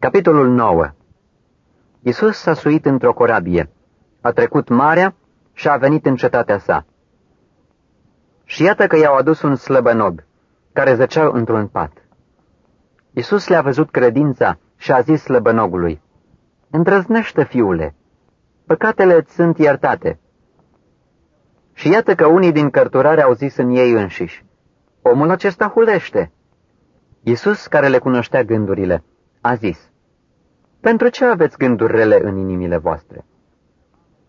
Capitolul 9 Iisus s-a suit într-o corabie, a trecut marea și a venit în cetatea sa. Și iată că i-au adus un slăbănog, care zăceau într-un pat. Iisus le-a văzut credința și a zis slăbănogului, Îndrăznește, fiule, păcatele îți sunt iertate. Și iată că unii din cărturare au zis în ei înșiși, Omul acesta hulește. Iisus, care le cunoștea gândurile, a zis, Pentru ce aveți gânduri rele în inimile voastre?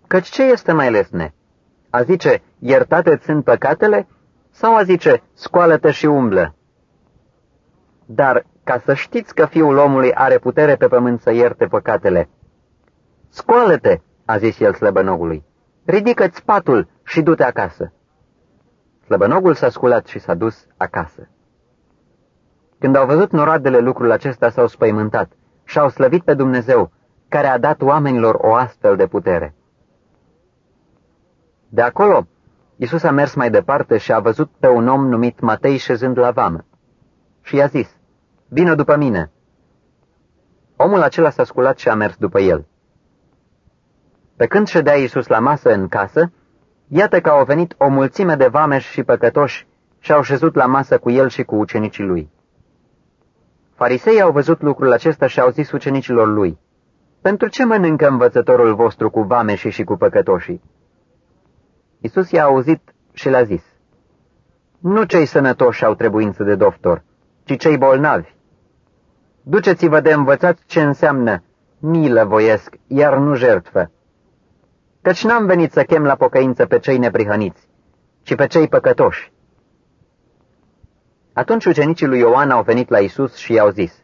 Căci ce este mai lesne? A zice, iertate sunt păcatele? Sau a zice, scoală-te și umblă? Dar ca să știți că fiul omului are putere pe pământ să ierte păcatele. Scoală-te, a zis el slăbănogului, ridică-ți patul și du-te acasă. Slăbănogul s-a sculat și s-a dus acasă. Când au văzut noroadele lucrul acesta, s-au spăimântat și au slăvit pe Dumnezeu, care a dat oamenilor o astfel de putere. De acolo, Iisus a mers mai departe și a văzut pe un om numit Matei șezând la vamă. Și i-a zis, vină după mine. Omul acela s-a sculat și a mers după el. Pe când ședea Iisus la masă în casă, iată că au venit o mulțime de vameși și păcătoși și au șezut la masă cu el și cu ucenicii lui. Fariseii au văzut lucrul acesta și au zis ucenicilor lui, Pentru ce mănâncă învățătorul vostru cu vameșii și cu păcătoșii? Iisus i-a auzit și le-a zis, Nu cei sănătoși au trebuință de doctor, ci cei bolnavi. Duceți-vă de învățați ce înseamnă milă voiesc, iar nu jertfă. Căci n-am venit să chem la pocăință pe cei neprihăniți, ci pe cei păcătoși. Atunci ucenicii lui Ioan au venit la Isus și i-au zis,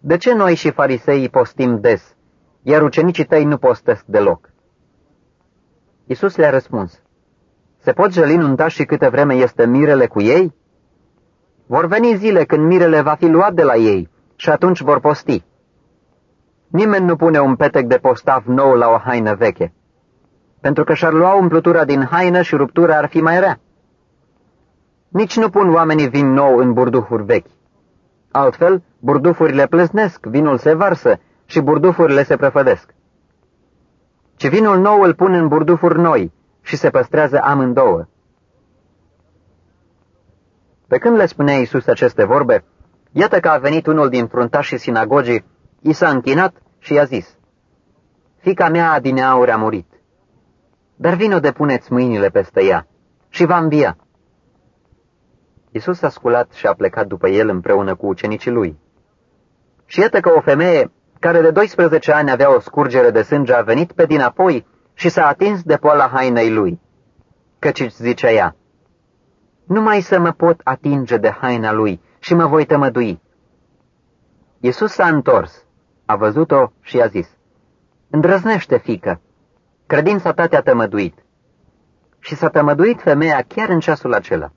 De ce noi și fariseii postim des, iar ucenicii tăi nu postesc deloc? Isus le-a răspuns, Se pot jăli nunta și câte vreme este mirele cu ei? Vor veni zile când mirele va fi luat de la ei și atunci vor posti. Nimeni nu pune un petec de postav nou la o haină veche, pentru că și-ar lua umplutura din haină și ruptura ar fi mai rea. Nici nu pun oamenii vin nou în burdufuri vechi. Altfel, burdufurile plăznesc, vinul se varsă și burdufurile se prăfădesc. Ci vinul nou îl pun în burdufuri noi și se păstrează amândouă. Pe când le spunea Iisus aceste vorbe, iată că a venit unul din fruntașii sinagogii, i s-a închinat și i-a zis, Fica mea adineauri a murit, dar vino de puneți mâinile peste ea și va învia. Iisus a sculat și a plecat după el împreună cu ucenicii lui. Și iată că o femeie care de 12 ani avea o scurgere de sânge a venit pe dinapoi și s-a atins de poala hainei lui. Căci zicea ea, numai să mă pot atinge de haina lui și mă voi tămădui. Iisus s-a întors, a văzut-o și a zis, Îndrăznește, fică, credința ta te-a tămăduit. Și s-a tămăduit femeia chiar în ceasul acela.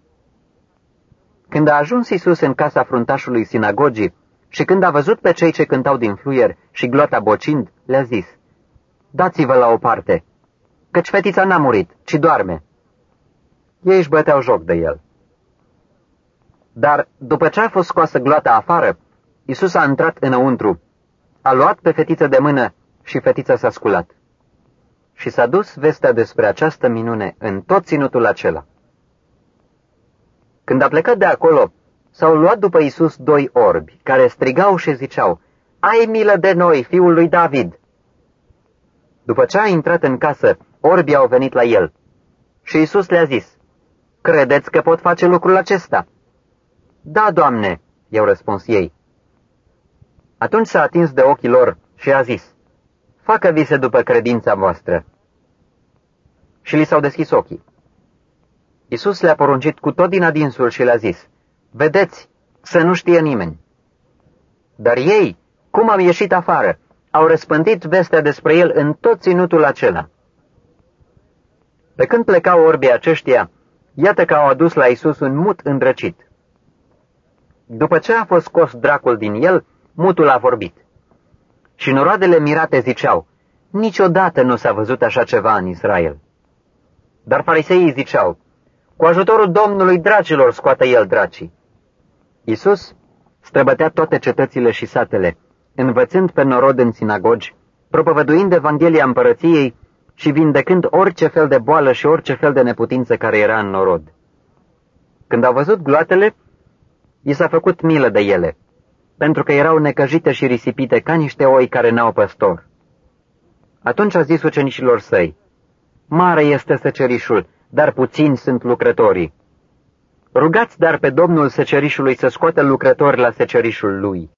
Când a ajuns Iisus în casa fruntașului sinagogii și când a văzut pe cei ce cântau din fluier și gloata bocind, le-a zis, Dați-vă la o parte, căci fetița n-a murit, ci doarme. Ei își băteau joc de el. Dar după ce a fost scoasă gloata afară, Iisus a intrat înăuntru, a luat pe fetiță de mână și fetița s-a sculat. Și s-a dus vestea despre această minune în tot ținutul acela. Când a plecat de acolo, s-au luat după Isus doi orbi, care strigau și ziceau, Ai milă de noi, fiul lui David! După ce a intrat în casă, orbii au venit la el. Și Isus le-a zis, Credeți că pot face lucrul acesta? Da, Doamne, i-au răspuns ei. Atunci s-a atins de ochii lor și a zis, Facă vise după credința voastră. Și li s-au deschis ochii. Isus le-a poruncit cu tot din adinsul și le-a zis, Vedeți, să nu știe nimeni. Dar ei, cum au ieșit afară, au răspândit vestea despre el în tot ținutul acela. Pe când plecau orbii aceștia, iată că au adus la Isus un mut îndrăcit. După ce a fost scos dracul din el, mutul a vorbit. Și noroadele mirate ziceau, niciodată nu s-a văzut așa ceva în Israel. Dar fariseii ziceau, cu ajutorul Domnului dracilor scoate el dracii. Isus străbătea toate cetățile și satele, învățând pe norod în sinagogi, propovăduind Evanghelia împărăției și vindecând orice fel de boală și orice fel de neputință care era în norod. Când au văzut gloatele, i s-a făcut milă de ele, pentru că erau necăjite și risipite ca niște oi care n-au păstor. Atunci a zis ucenicilor săi, Mare este secerișul, dar puțini sunt lucrătorii. Rugați dar pe Domnul secerișului să scoată lucrători la secerișul lui.